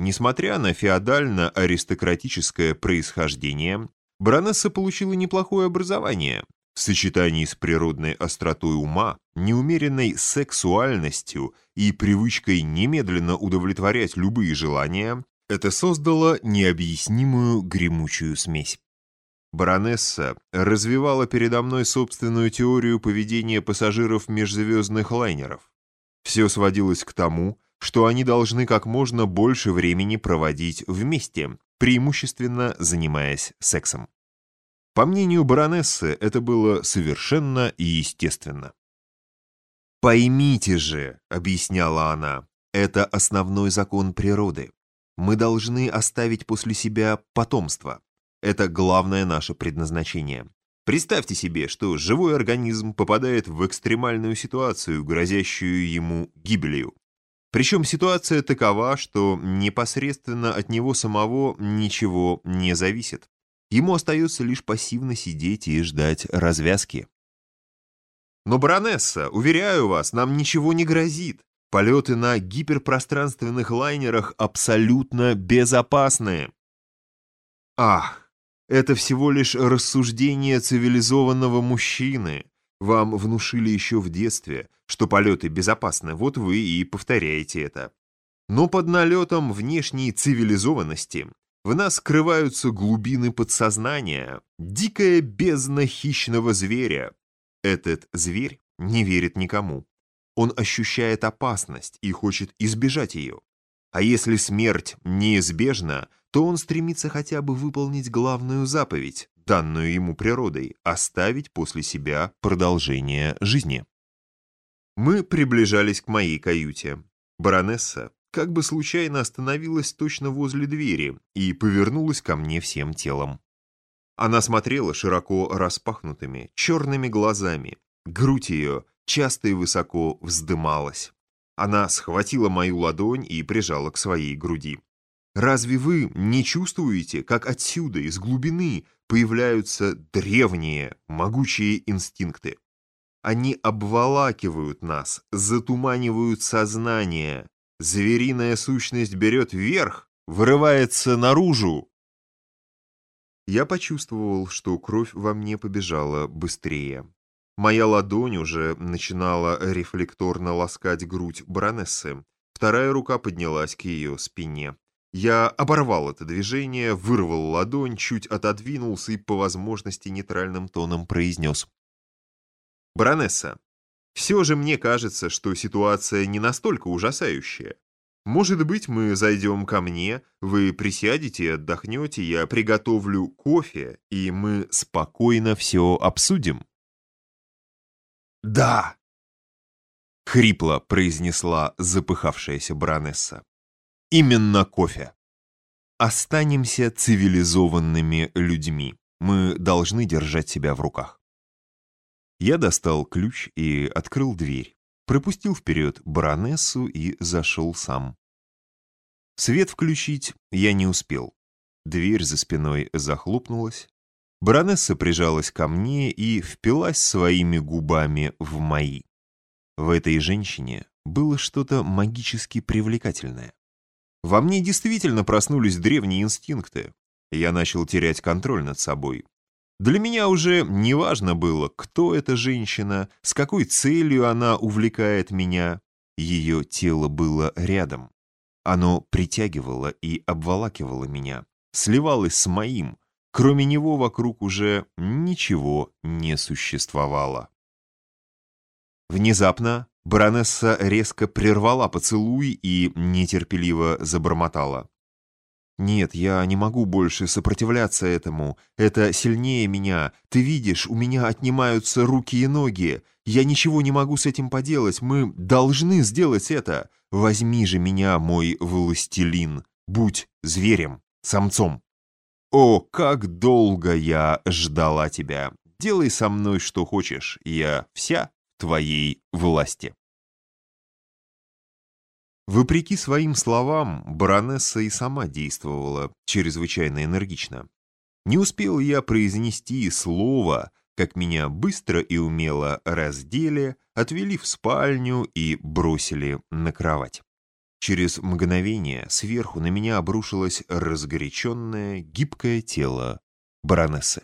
Несмотря на феодально-аристократическое происхождение, баронесса получила неплохое образование. В сочетании с природной остротой ума, неумеренной сексуальностью и привычкой немедленно удовлетворять любые желания, это создало необъяснимую гремучую смесь. Баронесса развивала передо мной собственную теорию поведения пассажиров межзвездных лайнеров. Все сводилось к тому, что они должны как можно больше времени проводить вместе, преимущественно занимаясь сексом. По мнению баронессы, это было совершенно естественно. «Поймите же», — объясняла она, — «это основной закон природы. Мы должны оставить после себя потомство. Это главное наше предназначение. Представьте себе, что живой организм попадает в экстремальную ситуацию, грозящую ему гибелью. Причем ситуация такова, что непосредственно от него самого ничего не зависит. Ему остается лишь пассивно сидеть и ждать развязки. Но, баронесса, уверяю вас, нам ничего не грозит. Полеты на гиперпространственных лайнерах абсолютно безопасны. Ах, это всего лишь рассуждение цивилизованного мужчины. Вам внушили еще в детстве, что полеты безопасны, вот вы и повторяете это. Но под налетом внешней цивилизованности в нас скрываются глубины подсознания, дикая бездна хищного зверя. Этот зверь не верит никому. Он ощущает опасность и хочет избежать ее. А если смерть неизбежна, то он стремится хотя бы выполнить главную заповедь, данную ему природой, оставить после себя продолжение жизни. Мы приближались к моей каюте. Баронесса как бы случайно остановилась точно возле двери и повернулась ко мне всем телом. Она смотрела широко распахнутыми, черными глазами. Грудь ее часто и высоко вздымалась. Она схватила мою ладонь и прижала к своей груди. Разве вы не чувствуете, как отсюда, из глубины, появляются древние, могучие инстинкты? Они обволакивают нас, затуманивают сознание. Звериная сущность берет верх, вырывается наружу. Я почувствовал, что кровь во мне побежала быстрее. Моя ладонь уже начинала рефлекторно ласкать грудь баронессы. Вторая рука поднялась к ее спине. Я оборвал это движение, вырвал ладонь, чуть отодвинулся и по возможности нейтральным тоном произнес. «Баронесса, все же мне кажется, что ситуация не настолько ужасающая. Может быть, мы зайдем ко мне, вы присядете отдохнете, я приготовлю кофе, и мы спокойно все обсудим». «Да!» — хрипло произнесла запыхавшаяся баронесса. Именно кофе. Останемся цивилизованными людьми. Мы должны держать себя в руках. Я достал ключ и открыл дверь, пропустил вперед баронессу и зашел сам. Свет включить я не успел. Дверь за спиной захлопнулась. Баронесса прижалась ко мне и впилась своими губами в мои. В этой женщине было что-то магически привлекательное. Во мне действительно проснулись древние инстинкты. Я начал терять контроль над собой. Для меня уже не важно было, кто эта женщина, с какой целью она увлекает меня. Ее тело было рядом. Оно притягивало и обволакивало меня, сливалось с моим. Кроме него вокруг уже ничего не существовало. Внезапно Баронесса резко прервала поцелуй и нетерпеливо забормотала. «Нет, я не могу больше сопротивляться этому. Это сильнее меня. Ты видишь, у меня отнимаются руки и ноги. Я ничего не могу с этим поделать. Мы должны сделать это. Возьми же меня, мой властелин. Будь зверем, самцом. О, как долго я ждала тебя. Делай со мной что хочешь. Я вся твоей власти. Вопреки своим словам, баронесса и сама действовала чрезвычайно энергично. Не успел я произнести слово, как меня быстро и умело раздели, отвели в спальню и бросили на кровать. Через мгновение сверху на меня обрушилось разгоряченное, гибкое тело баронессы.